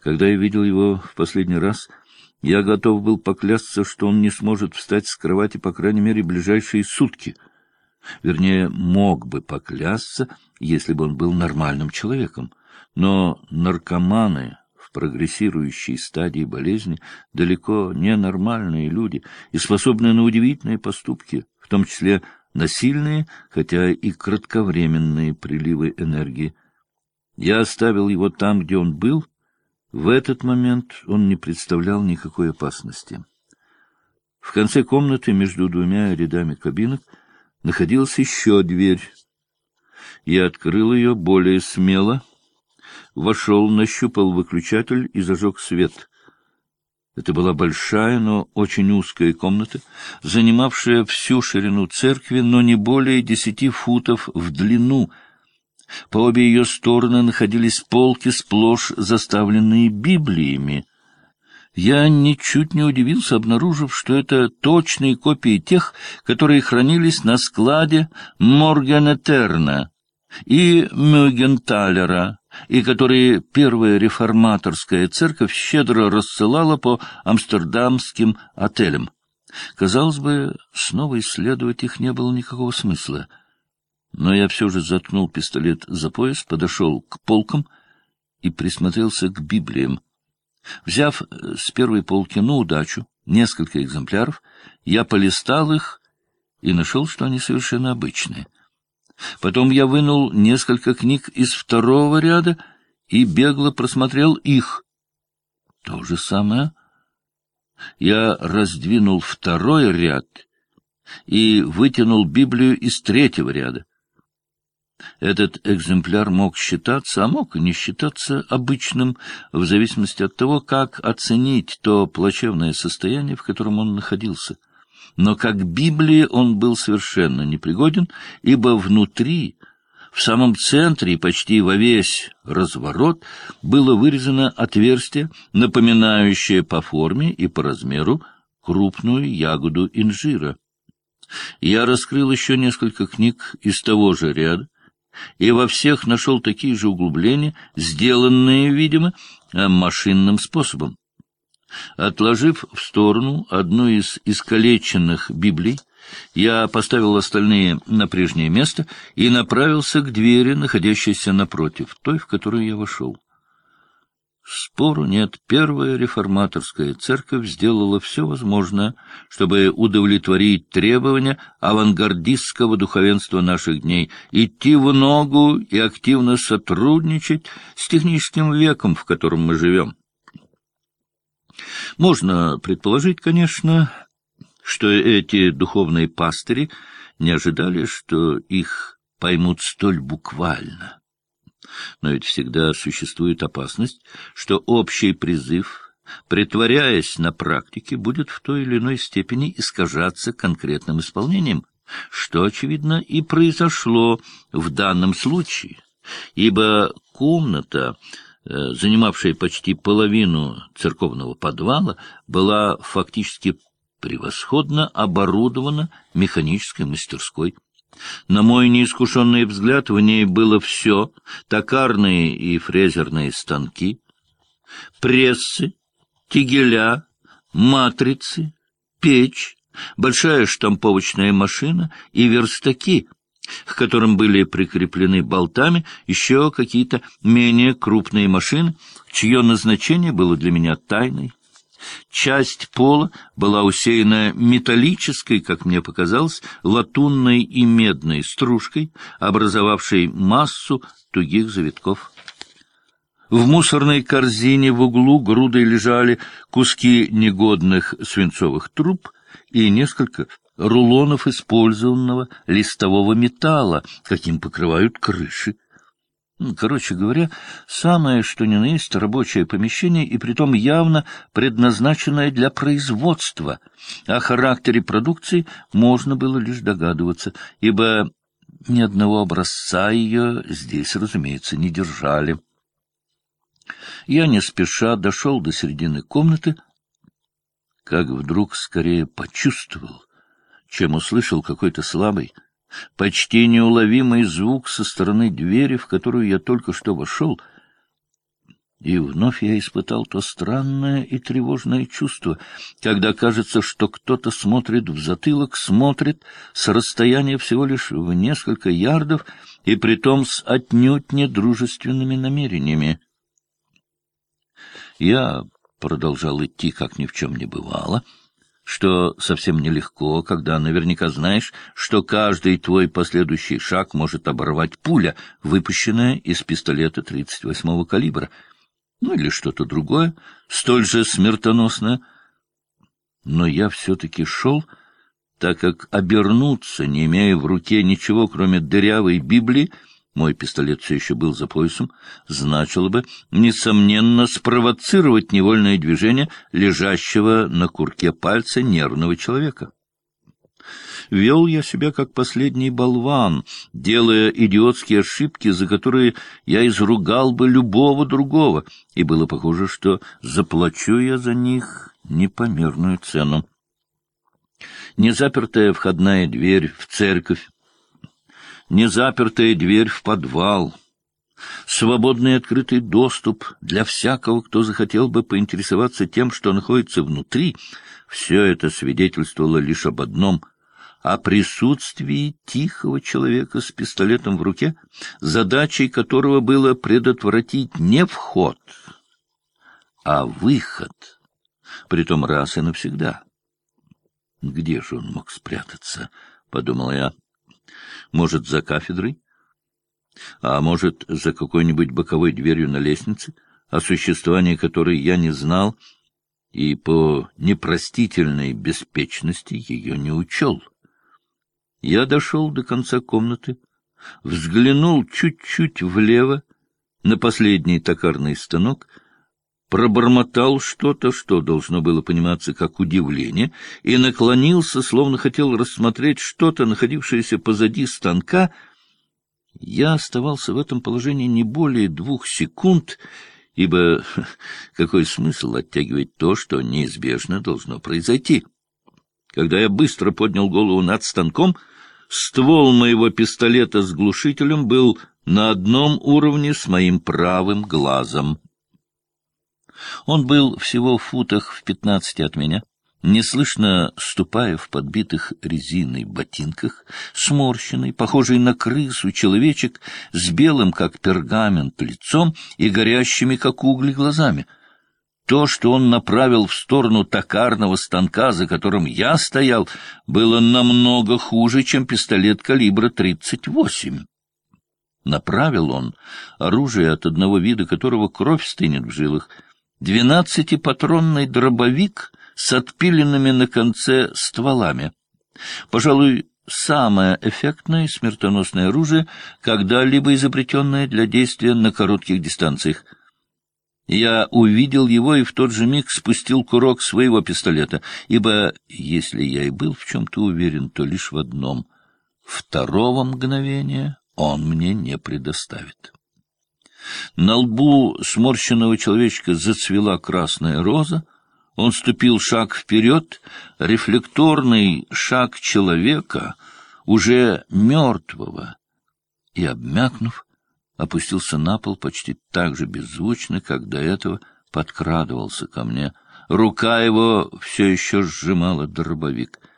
Когда я видел его в последний раз, я готов был поклясться, что он не сможет встать с кровати, по крайней мере, ближайшие сутки. Вернее, мог бы поклясться, если бы он был нормальным человеком. Но наркоманы в прогрессирующей стадии болезни далеко не нормальные люди и способные на удивительные поступки, в том числе насильные, хотя и кратковременные приливы энергии. Я оставил его там, где он был. В этот момент он не представлял никакой опасности. В конце комнаты между двумя рядами кабинок находилась еще дверь. Я открыл ее более смело, вошел, нащупал выключатель и зажег свет. Это была большая, но очень узкая комната, занимавшая всю ширину церкви, но не более десяти футов в длину. По обе ее стороны находились полки, сплошь заставленные Библиями. Я ничуть не удивился, обнаружив, что это точные копии тех, которые хранились на складе Моргенетерна и Мюгенталера, и которые первая реформаторская церковь щедро рассылала по амстердамским отелям. Казалось бы, снова исследовать их не было никакого смысла. Но я все же заткнул пистолет за пояс, подошел к полкам и присмотрелся к Библиям. Взяв с первой полки на удачу несколько экземпляров, я полистал их и нашел, что они совершенно обычные — Потом я вынул несколько книг из второго ряда и бегло просмотрел их. То же самое. Я раздвинул второй ряд и вытянул Библию из третьего ряда. Этот экземпляр мог считаться, а мог и не считаться обычным, в зависимости от того, как оценить то плачевное состояние, в котором он находился — но как Библии он был совершенно непригоден, ибо внутри, в самом центре и почти во весь разворот, было вырезано отверстие, напоминающее по форме и по размеру крупную ягоду инжира. Я раскрыл еще несколько книг из того же ряда, и во всех нашел такие же углубления, сделанные, видимо, машинным способом. Отложив в сторону одну из искалеченных Библий, я поставил остальные на прежнее место и направился к двери, находящейся напротив, той, в которую я вошел. Спору нет, первая реформаторская церковь сделала все возможное, чтобы удовлетворить требования авангардистского духовенства наших дней, идти в ногу и активно сотрудничать с техническим веком, в котором мы живем. Можно предположить, конечно, что эти духовные пастыри не ожидали, что их поймут столь буквально. Но ведь всегда существует опасность, что общий призыв, притворяясь на практике, будет в той или иной степени искажаться конкретным исполнением, что, очевидно, и произошло в данном случае, ибо комната Э, занимавшая почти половину церковного подвала, была фактически превосходно оборудована механической мастерской. На мой неискушенный взгляд, в ней было все — токарные и фрезерные станки, прессы, тигеля, матрицы, печь, большая штамповочная машина и верстаки — к которым были прикреплены болтами еще какие-то менее крупные машины, чье назначение было для меня тайной. Часть пола была усеяна металлической, как мне показалось, латунной и медной стружкой, образовавшей массу тугих завитков. В мусорной корзине в углу грудой лежали куски негодных свинцовых труб и несколько рулонов использованного листового металла, каким покрывают крыши. Ну, короче говоря, самое что ни на есть рабочее помещение, и притом явно предназначенное для производства. О характере продукции можно было лишь догадываться, ибо ни одного образца ее здесь, разумеется, не держали. Я не спеша дошел до середины комнаты, как вдруг скорее почувствовал, чем услышал какой-то слабый, почти неуловимый звук со стороны двери, в которую я только что вошел. И вновь я испытал то странное и тревожное чувство, когда кажется, что кто-то смотрит в затылок, смотрит с расстояния всего лишь в несколько ярдов, и притом с отнюдь недружественными намерениями. Я продолжал идти, как ни в чем не бывало, что совсем нелегко, когда наверняка знаешь, что каждый твой последующий шаг может оборвать пуля, выпущенная из пистолета 38-го калибра — ну или что-то другое, столь же смертоносное. Но я все-таки шел, так как обернуться, не имея в руке ничего, кроме дырявой Библии, мой пистолет все еще был за поясом, значило бы, несомненно, спровоцировать невольное движение лежащего на курке пальца нервного человека. Вел я себя как последний болван, делая идиотские ошибки, за которые я изругал бы любого другого, и было похоже, что заплачу я за них непомерную цену. Незапертая входная дверь в церковь, незапертая дверь в подвал — свободный открытый доступ для всякого, кто захотел бы поинтересоваться тем, что находится внутри, все это свидетельствовало лишь об одном о присутствии тихого человека с пистолетом в руке, задачей которого было предотвратить не вход, а выход, притом раз и навсегда. Где же он мог спрятаться, — подумал я. Может, за кафедрой? А может, за какой-нибудь боковой дверью на лестнице, о существовании которой я не знал и по непростительной беспечности ее не учел? Я дошел до конца комнаты, взглянул чуть-чуть влево на последний токарный станок, пробормотал что-то, что должно было пониматься как удивление, и наклонился, словно хотел рассмотреть что-то, находившееся позади станка. Я оставался в этом положении не более двух секунд, ибо какой смысл оттягивать то, что неизбежно должно произойти? Когда я быстро поднял голову над станком — Ствол моего пистолета с глушителем был на одном уровне с моим правым глазом. Он был всего в футах в пятнадцати от меня, неслышно ступая в подбитых резиной ботинках, сморщенный, похожий на крысу человечек с белым, как пергамент, лицом и горящими, как угли, глазами — то, что он направил в сторону токарного станка, за которым я стоял, было намного хуже, чем пистолет калибра 38. Направил он оружие, от одного вида которого кровь стынет в жилах, двенадцатипатронный дробовик с отпиленными на конце стволами. Пожалуй, самое эффектное смертоносное оружие, когда-либо изобретенное для действия на коротких дистанциях — я увидел его и в тот же миг спустил курок своего пистолета, ибо, если я и был в чем-то уверен, то лишь в одном — второго мгновения он мне не предоставит. На лбу сморщенного человечка зацвела красная роза, он ступил шаг вперед, рефлекторный шаг человека, уже мертвого, и, обмякнув, опустился на пол почти так же беззвучно, как до этого подкрадывался ко мне. Рука его все еще сжимала дробовик —